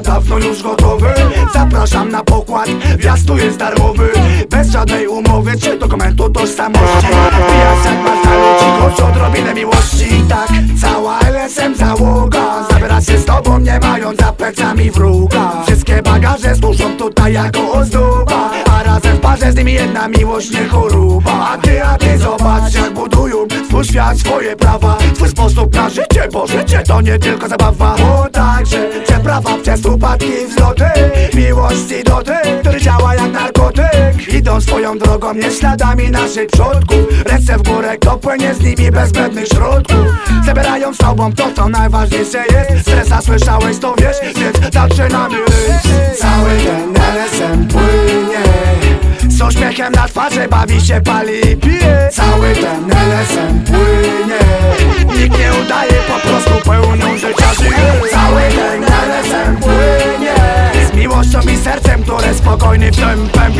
dawno już gotowy. Zapraszam na pokład, wjazd tu jest darmowy. Bez żadnej umowy czy dokumentu tożsamości. Wbijać jak masz ludzi, choć odrobinę miłości. Tak, cała LSM załoga Zabiera się z tobą, nie mając za plecami wróga. Wszystkie bagaże służą tutaj jako ozdoba. A razem w parze z nimi jedna miłość, nie choroba A ty, a ty zobacz jak budują swój świat, swoje prawa. Swój sposób na życie, bo życie to nie tylko zabawa Przeprawa przez upadki i wzloty Miłość i dotyk, który działa jak narkotyk. Idą swoją drogą, nie śladami naszych przodków. Ręce w górę, kto płynie z nimi bez zbędnych środków. Zabierają sobą to, co najważniejsze jest. Stresa słyszałeś, to wiesz, więc zaczynamy ryć. Cały ten LSM płynie. Z uśmiechem na twarzy bawi się, pali i pije. Cały ten LSM fuck on if time pam